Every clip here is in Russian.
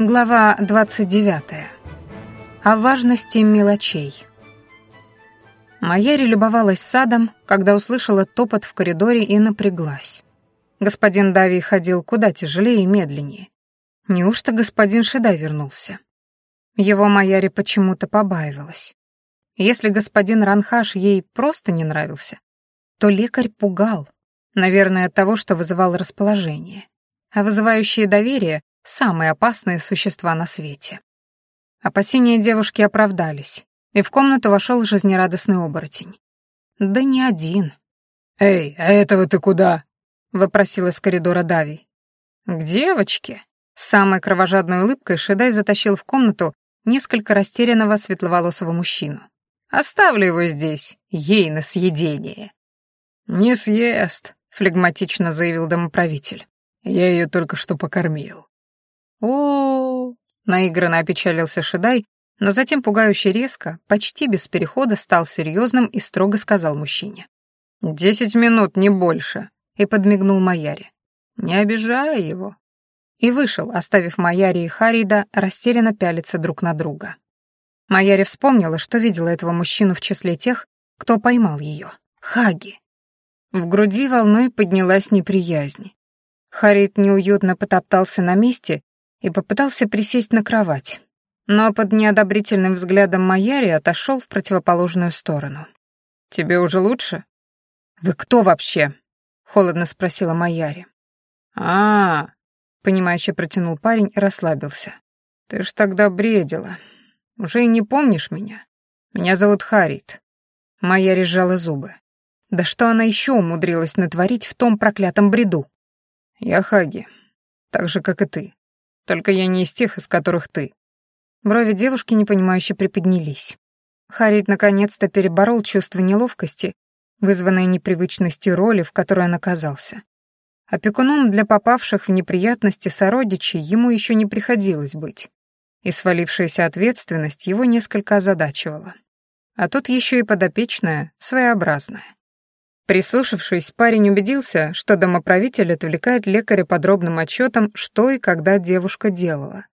Глава 29. О важности мелочей. Майяри любовалась садом, когда услышала топот в коридоре и напряглась. Господин Дави ходил куда тяжелее и медленнее. Неужто господин Шедай вернулся? Его Майяри почему-то побаивалась. Если господин Ранхаш ей просто не нравился, то лекарь пугал, наверное, от того, что вызывал расположение. А вызывающие доверие самые опасные существа на свете. Опасения девушки оправдались, и в комнату вошел жизнерадостный оборотень. Да не один. «Эй, а этого ты куда?» — вопросил из коридора Дави. «К девочке?» С самой кровожадной улыбкой Шедай затащил в комнату несколько растерянного светловолосого мужчину. «Оставлю его здесь, ей на съедение». «Не съест», — флегматично заявил домоправитель. «Я ее только что покормил» о, наигранно опечалился Шедай, но затем пугающе резко, почти без перехода, стал серьезным и строго сказал мужчине. «Десять минут, не больше», и подмигнул Маяре. «Не обижай его». И вышел, оставив Маяре и Харида растерянно пялиться друг на друга. Маяре вспомнила, что видела этого мужчину в числе тех, кто поймал ее. Хаги. В груди волной поднялась неприязнь. Харид неуютно потоптался на месте и попытался присесть на кровать, но под неодобрительным взглядом Маяри отошел в противоположную сторону. «Тебе уже лучше?» «Вы кто вообще?» — холодно спросила Маяри. а, -а, -а понимающе протянул парень и расслабился. «Ты ж тогда бредила. Уже и не помнишь меня? Меня зовут Харит». Маяри сжала зубы. Да что она еще умудрилась натворить в том проклятом бреду? «Я Хаги, так же, как и ты. Только я не из тех, из которых ты». Брови девушки непонимающе приподнялись. Харит наконец-то переборол чувство неловкости, вызванное непривычностью роли, в которой он оказался. Опекуном для попавших в неприятности сородичей ему еще не приходилось быть, и свалившаяся ответственность его несколько озадачивала. А тут еще и подопечная, своеобразная. Прислушавшись, парень убедился, что домоправитель отвлекает лекаря подробным отчетом, что и когда девушка делала,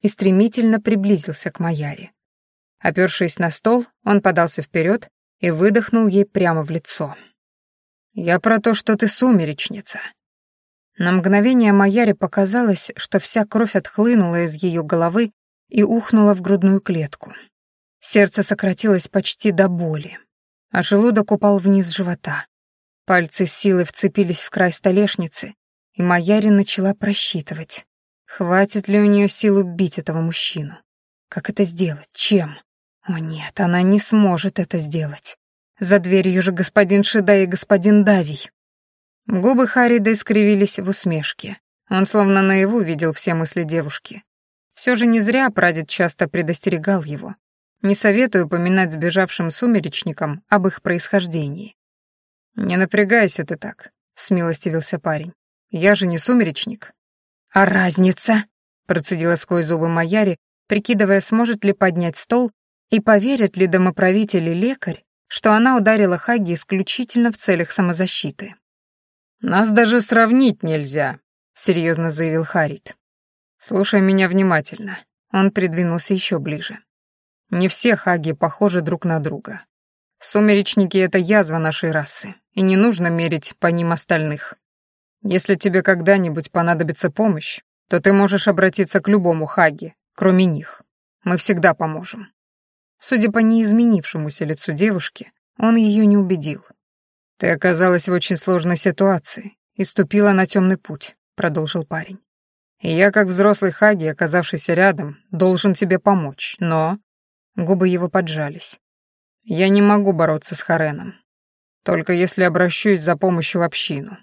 и стремительно приблизился к Маяре. Опершись на стол, он подался вперед и выдохнул ей прямо в лицо. «Я про то, что ты сумеречница». На мгновение Маяре показалось, что вся кровь отхлынула из ее головы и ухнула в грудную клетку. Сердце сократилось почти до боли, а желудок упал вниз живота. Пальцы с силой вцепились в край столешницы, и Маяри начала просчитывать, хватит ли у нее сил убить этого мужчину. Как это сделать? Чем? О нет, она не сможет это сделать. За дверью же господин Шида и господин Давий. Губы Харида искривились в усмешке. Он словно наяву видел все мысли девушки. Все же не зря прадед часто предостерегал его. Не советую упоминать сбежавшим сумеречникам об их происхождении. «Не напрягайся ты так», — смилостивился парень. «Я же не сумеречник». «А разница?» — процедила сквозь зубы Маяри, прикидывая, сможет ли поднять стол и поверит ли домоправитель и лекарь, что она ударила Хаги исключительно в целях самозащиты. «Нас даже сравнить нельзя», — серьезно заявил Харит. «Слушай меня внимательно». Он придвинулся еще ближе. «Не все Хаги похожи друг на друга. Сумеречники — это язва нашей расы, и не нужно мерить по ним остальных. Если тебе когда-нибудь понадобится помощь, то ты можешь обратиться к любому Хаги, кроме них. Мы всегда поможем». Судя по неизменившемуся лицу девушки, он ее не убедил. «Ты оказалась в очень сложной ситуации и ступила на темный путь», — продолжил парень. «И я, как взрослый Хаги, оказавшийся рядом, должен тебе помочь, но...» Губы его поджались. Я не могу бороться с Хареном. Только если обращусь за помощью в общину.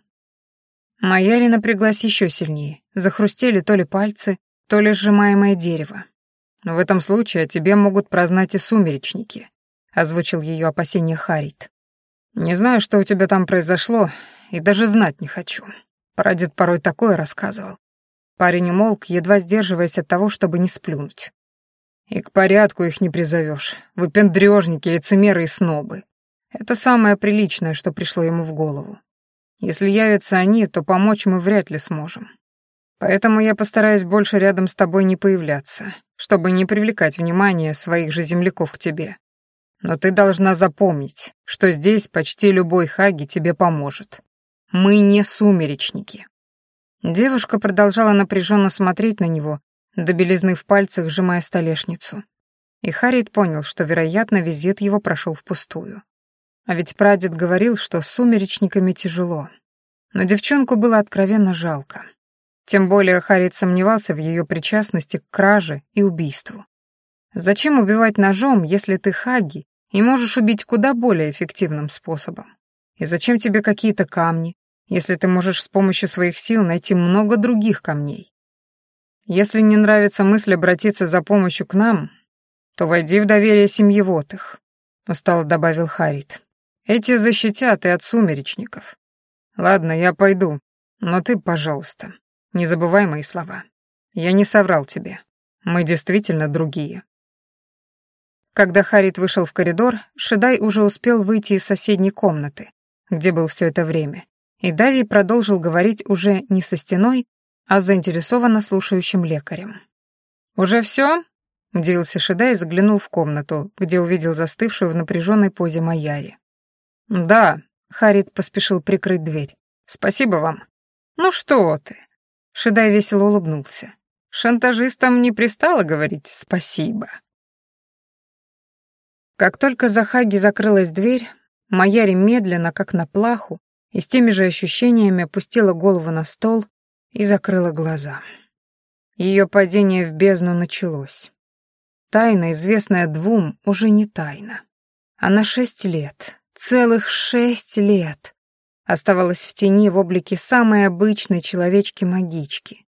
Майяри напряглась еще сильнее. Захрустели то ли пальцы, то ли сжимаемое дерево. В этом случае о тебе могут прознать и сумеречники, озвучил ее опасение Харит. Не знаю, что у тебя там произошло, и даже знать не хочу. Прадед порой такое рассказывал. Парень умолк, едва сдерживаясь от того, чтобы не сплюнуть. И к порядку их не призовешь. Выпендрежники, лицемеры и снобы. Это самое приличное, что пришло ему в голову. Если явятся они, то помочь мы вряд ли сможем. Поэтому я постараюсь больше рядом с тобой не появляться, чтобы не привлекать внимание своих же земляков к тебе. Но ты должна запомнить, что здесь почти любой хаги тебе поможет. Мы не сумеречники». Девушка продолжала напряженно смотреть на него, до белизны в пальцах сжимая столешницу. И Харит понял, что, вероятно, визит его прошел впустую. А ведь прадед говорил, что с сумеречниками тяжело. Но девчонку было откровенно жалко. Тем более Харит сомневался в ее причастности к краже и убийству. Зачем убивать ножом, если ты хаги и можешь убить куда более эффективным способом? И зачем тебе какие-то камни, если ты можешь с помощью своих сил найти много других камней? Если не нравится мысль обратиться за помощью к нам, то войди в доверие семьевотых, устало добавил Харит. Эти защитят и от сумеречников. Ладно, я пойду, но ты, пожалуйста, не забывай мои слова. Я не соврал тебе. Мы действительно другие. Когда Харит вышел в коридор, Шедай уже успел выйти из соседней комнаты, где был все это время, и Дави продолжил говорить уже не со стеной, а заинтересованно слушающим лекарем. «Уже все?» — удивился Шедай и заглянул в комнату, где увидел застывшую в напряженной позе Маяри. «Да», — Харит поспешил прикрыть дверь. «Спасибо вам». «Ну что ты?» Шедай весело улыбнулся. Шантажистам не пристало говорить «спасибо». Как только за Хаги закрылась дверь, Маяри медленно, как на плаху, и с теми же ощущениями опустила голову на стол и закрыла глаза. Ее падение в бездну началось. Тайна, известная двум, уже не тайна. Она шесть лет, целых шесть лет оставалась в тени в облике самой обычной человечки-магички.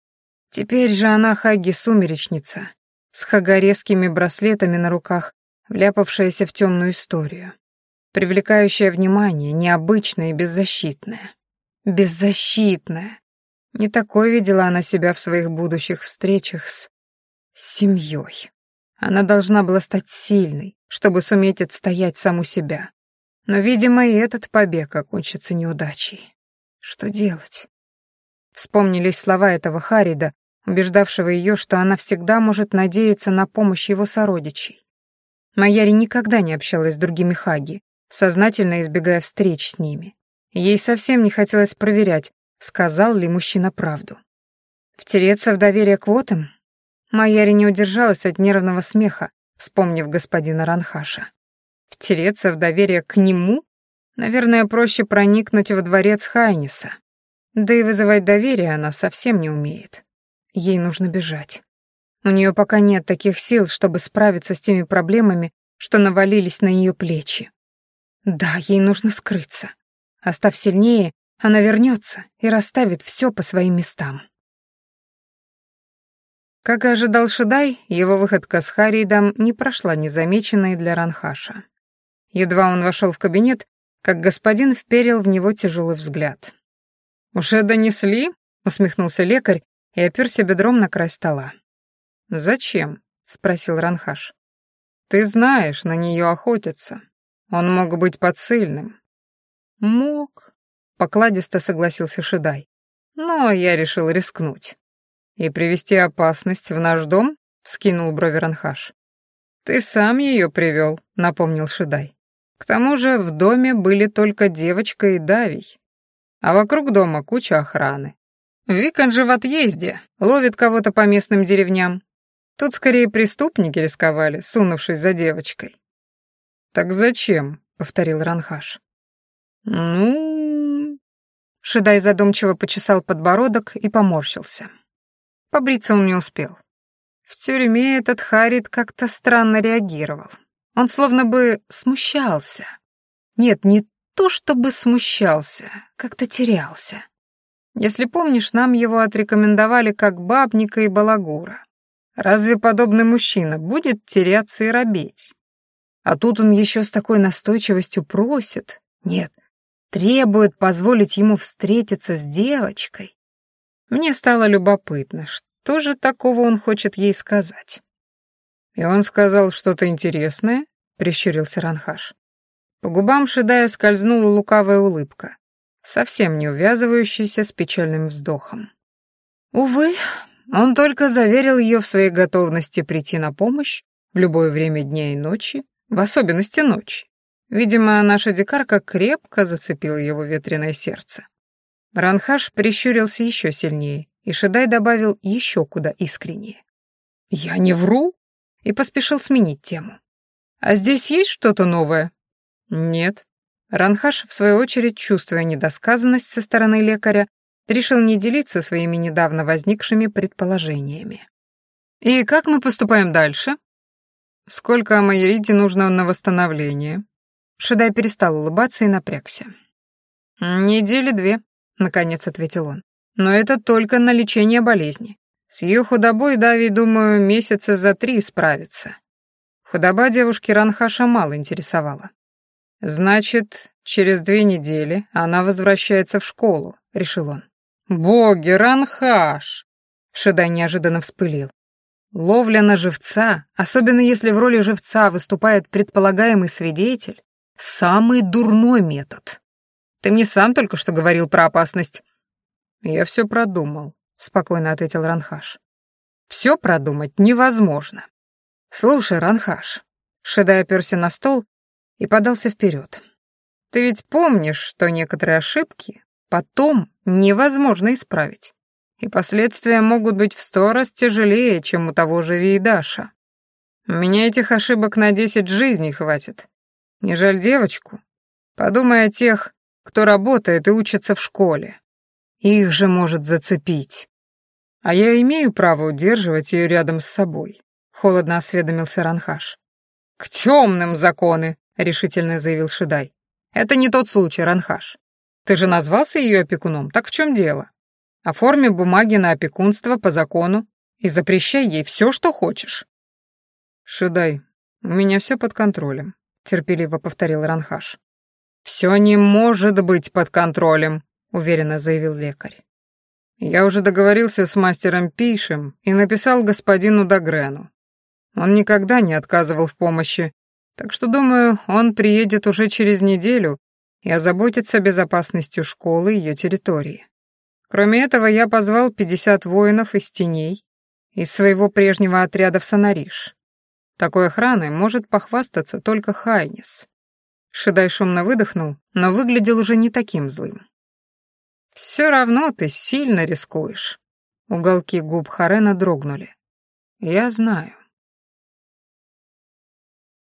Теперь же она Хаги-сумеречница, с хагарескими браслетами на руках, вляпавшаяся в темную историю. Семьей, внимание, необычная и беззащитная. Беззащитная. Не такой видела она себя в своих будущих встречах с семьей. Она должна была стать сильной, чтобы суметь отстоять саму себя. Но, видимо, и этот побег окончится неудачей. Что делать? Вспомнились слова этого Харида, убеждавшего ее, что она всегда может надеяться на помощь его сородичей. Маяри никогда не общалась с другими Хаги, сознательно избегая встреч с ними. Ей совсем не хотелось проверять, сказал ли мужчина правду. Втереться в доверие к вотам? Маяри не удержалась от нервного смеха, вспомнив господина Ранхаша. Втереться в доверие к нему? Наверное, проще проникнуть во дворец Хайниса. Да и вызывать доверие она совсем не умеет. Ей нужно бежать. У нее пока нет таких сил, чтобы справиться с теми проблемами, что навалились на ее плечи. Да, ей нужно скрыться. А став сильнее, она вернется и расставит все по своим местам. Как и ожидал Шидай, его выходка с Харидом не прошла незамеченной для Ранхаша. Едва он вошел в кабинет, как господин вперил в него тяжелый взгляд. «Уже донесли?» — усмехнулся лекарь и оперся бедром на край стола. «Зачем?» — спросил Ранхаш. «Ты знаешь, на нее охотятся. Он мог быть подсыльным». «Мог», — покладисто согласился Шидай. «Но я решил рискнуть». «И привести опасность в наш дом?» — вскинул брови Ранхаш. «Ты сам ее привел», — напомнил Шидай. К тому же в доме были только девочка и Давий, а вокруг дома куча охраны. Викон же в отъезде, ловит кого-то по местным деревням. Тут скорее преступники рисковали, сунувшись за девочкой. «Так зачем?» — повторил Ранхаш. «Ну...» Шидай задумчиво почесал подбородок и поморщился. Побриться он не успел. В тюрьме этот Харит как-то странно реагировал. Он словно бы смущался. Нет, не то чтобы смущался, как-то терялся. Если помнишь, нам его отрекомендовали как бабника и балагура. Разве подобный мужчина будет теряться и робеть? А тут он еще с такой настойчивостью просит, нет, требует позволить ему встретиться с девочкой. Мне стало любопытно, что же такого он хочет ей сказать. «И он сказал что-то интересное?» — прищурился Ранхаш. По губам Шидая скользнула лукавая улыбка, совсем не увязывающаяся с печальным вздохом. Увы, он только заверил ее в своей готовности прийти на помощь в любое время дня и ночи, в особенности ночи. Видимо, наша дикарка крепко зацепила его ветреное сердце. Ранхаш прищурился еще сильнее, и Шедай добавил еще куда искреннее. «Я не вру?» и поспешил сменить тему. «А здесь есть что-то новое?» «Нет». Ранхаш, в свою очередь, чувствуя недосказанность со стороны лекаря, решил не делиться своими недавно возникшими предположениями. «И как мы поступаем дальше?» «Сколько Амайрите нужно на восстановление?» Шедай перестал улыбаться и напрягся. «Недели две», — наконец ответил он. «Но это только на лечение болезни. С ее худобой Дави, думаю, месяца за три справится». Худоба девушки Ранхаша мало интересовала. «Значит, через две недели она возвращается в школу», — решил он. «Боги, Ранхаш!» Шедай неожиданно вспылил. Ловля на живца, особенно если в роли живца выступает предполагаемый свидетель, Самый дурной метод. Ты мне сам только что говорил про опасность. Я все продумал, спокойно ответил Ранхаш. Все продумать невозможно. Слушай, Ранхаш. Шедай оперся на стол и подался вперед. Ты ведь помнишь, что некоторые ошибки потом невозможно исправить, и последствия могут быть в сто раз тяжелее, чем у того же Вейдаша. Меня этих ошибок на десять жизней хватит, не жаль девочку? Подумай о тех, кто работает и учится в школе. Их же может зацепить. А я имею право удерживать ее рядом с собой, холодно осведомился Ранхаш. К темным законы, решительно заявил Шидай. Это не тот случай, Ранхаш. Ты же назвался ее опекуном, так в чем дело? Оформи бумаги на опекунство по закону и запрещай ей все, что хочешь. Шидай, у меня все под контролем терпеливо повторил Ранхаш. Все не может быть под контролем, уверенно заявил лекарь. Я уже договорился с мастером Пишем и написал господину Дагрену. Он никогда не отказывал в помощи, так что, думаю, он приедет уже через неделю и озаботится безопасностью школы и ее территории. Кроме этого, я позвал 50 воинов из теней из своего прежнего отряда в Санариш. Такой охраной может похвастаться только Хайнис. Шидай шумно выдохнул, но выглядел уже не таким злым. «Все равно ты сильно рискуешь». Уголки губ Харена дрогнули. «Я знаю».